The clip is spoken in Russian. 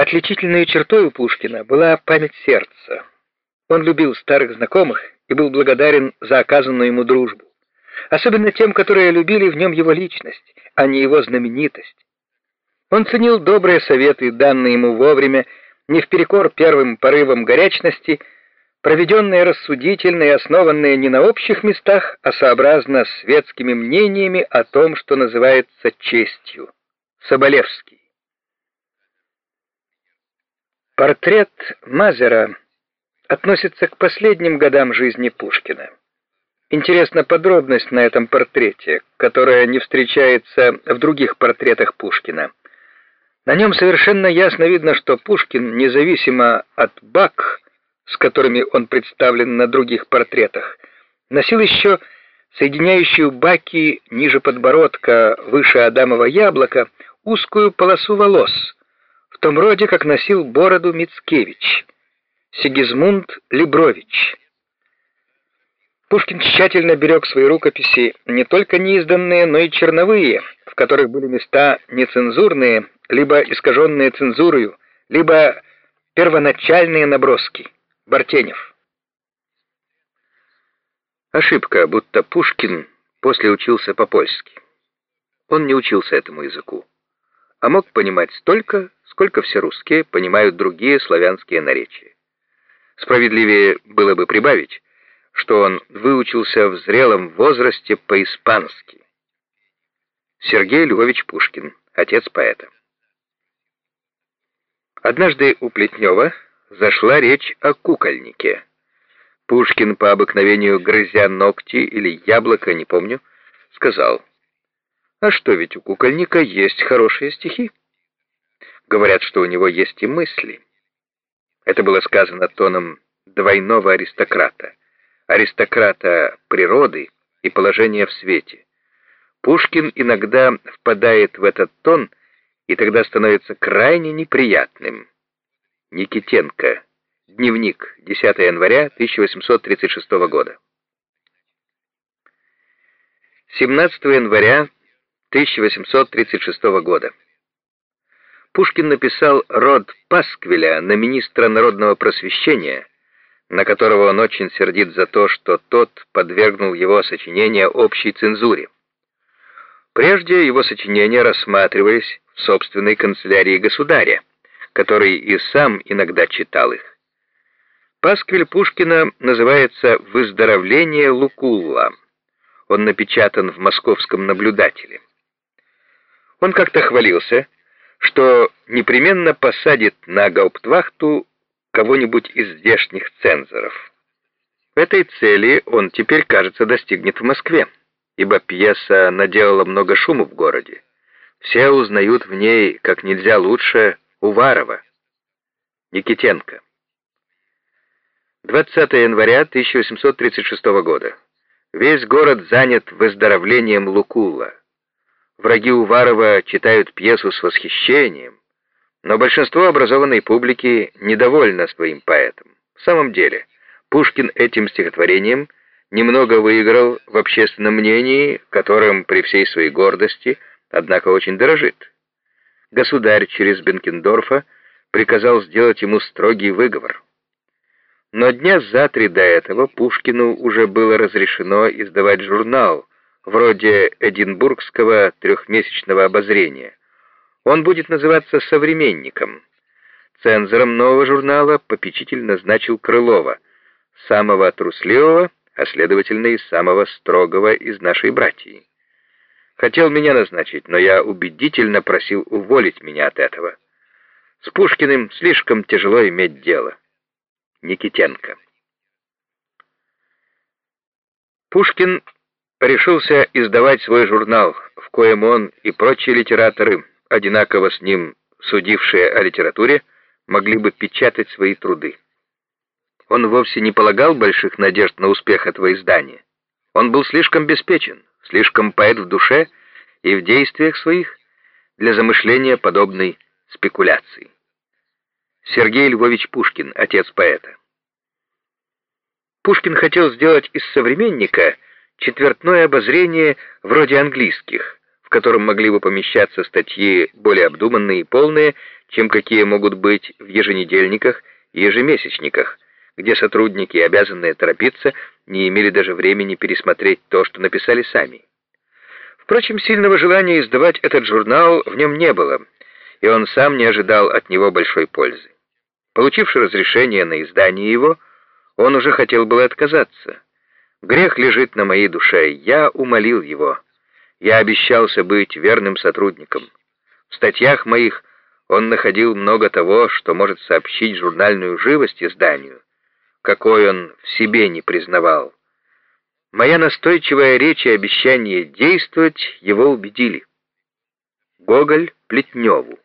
Отличительной чертой у Пушкина была память сердца. Он любил старых знакомых и был благодарен за оказанную ему дружбу. Особенно тем, которые любили в нем его личность, а не его знаменитость. Он ценил добрые советы, данные ему вовремя, не вперекор первым порывам горячности, проведенные рассудительно и основанные не на общих местах, а сообразно светскими мнениями о том, что называется честью. Соболевский. Портрет Мазера относится к последним годам жизни Пушкина. Интересна подробность на этом портрете, которая не встречается в других портретах Пушкина. На нем совершенно ясно видно, что Пушкин, независимо от бак, с которыми он представлен на других портретах, носил еще соединяющую баки ниже подбородка, выше Адамова яблока, узкую полосу волос, в том роде, как носил бороду Мицкевич, Сигизмунд Лебрович. Пушкин тщательно берег свои рукописи, не только неизданные, но и черновые, в которых были места нецензурные, либо искаженные цензурою, либо первоначальные наброски. Бартенев. Ошибка, будто Пушкин после учился по-польски. Он не учился этому языку, а мог понимать столько, сколько все русские понимают другие славянские наречия. Справедливее было бы прибавить, что он выучился в зрелом возрасте по-испански. Сергей Львович Пушкин, отец поэта. Однажды у Плетнева зашла речь о кукольнике. Пушкин, по обыкновению грызя ногти или яблоко, не помню, сказал, «А что, ведь у кукольника есть хорошие стихи. Говорят, что у него есть и мысли». Это было сказано тоном двойного аристократа аристократа природы и положения в свете. Пушкин иногда впадает в этот тон и тогда становится крайне неприятным. Никитенко. Дневник. 10 января 1836 года. 17 января 1836 года. Пушкин написал род Пасквиля на министра народного просвещения, на которого он очень сердит за то, что тот подвергнул его сочинения общей цензуре. Прежде его сочинения рассматривались в собственной канцелярии государя, который и сам иногда читал их. Пасквиль Пушкина называется «Выздоровление Лукулла». Он напечатан в «Московском наблюдателе». Он как-то хвалился, что непременно посадит на гауптвахту кого-нибудь из здешних цензоров. Этой цели он теперь, кажется, достигнет в Москве, ибо пьеса наделала много шума в городе. Все узнают в ней как нельзя лучше Уварова. Никитенко. 20 января 1836 года. Весь город занят выздоровлением Лукула. Враги Уварова читают пьесу с восхищением, но большинство образованной публики недовольно своим поэтом. В самом деле, Пушкин этим стихотворением немного выиграл в общественном мнении, которым при всей своей гордости, однако очень дорожит. Государь через Бенкендорфа приказал сделать ему строгий выговор. Но дня за три до этого Пушкину уже было разрешено издавать журнал, вроде Эдинбургского трехмесячного обозрения. Он будет называться «Современником». Цензором нового журнала попечитель назначил Крылова, самого трусливого, а следовательно и самого строгого из нашей братьи. Хотел меня назначить, но я убедительно просил уволить меня от этого. С Пушкиным слишком тяжело иметь дело. Никитенко. Пушкин решился издавать свой журнал, в коем он и прочие литераторы одинаково с ним судившие о литературе, могли бы печатать свои труды. Он вовсе не полагал больших надежд на успех этого издания. Он был слишком беспечен, слишком поэт в душе и в действиях своих для замышления подобной спекуляции. Сергей Львович Пушкин, отец поэта. Пушкин хотел сделать из современника четвертное обозрение вроде английских, котором могли бы помещаться статьи более обдуманные и полные, чем какие могут быть в еженедельниках и ежемесячниках, где сотрудники, обязанные торопиться, не имели даже времени пересмотреть то, что написали сами. Впрочем, сильного желания издавать этот журнал в нем не было, и он сам не ожидал от него большой пользы. Получивши разрешение на издание его, он уже хотел было отказаться. Грех лежит на моей душе, я умолил его. Я обещался быть верным сотрудником. В статьях моих он находил много того, что может сообщить журнальную живость изданию, какой он в себе не признавал. Моя настойчивая речь и обещание действовать его убедили. Гоголь Плетневу